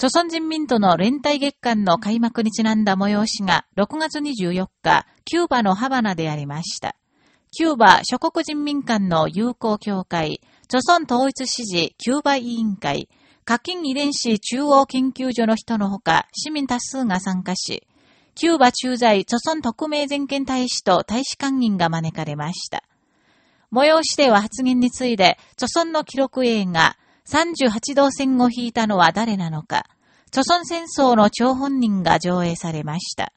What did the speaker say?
朝鮮人民との連帯月間の開幕にちなんだ催しが6月24日、キューバのハバナでありました。キューバ諸国人民間の友好協会、朝鮮統一支持キューバ委員会、課金遺伝子中央研究所の人のほか市民多数が参加し、キューバ駐在朝鮮特命全権大使と大使館員が招かれました。催しでは発言について、朝鮮の記録映画、38度線を引いたのは誰なのか、朝鮮戦争の張本人が上映されました。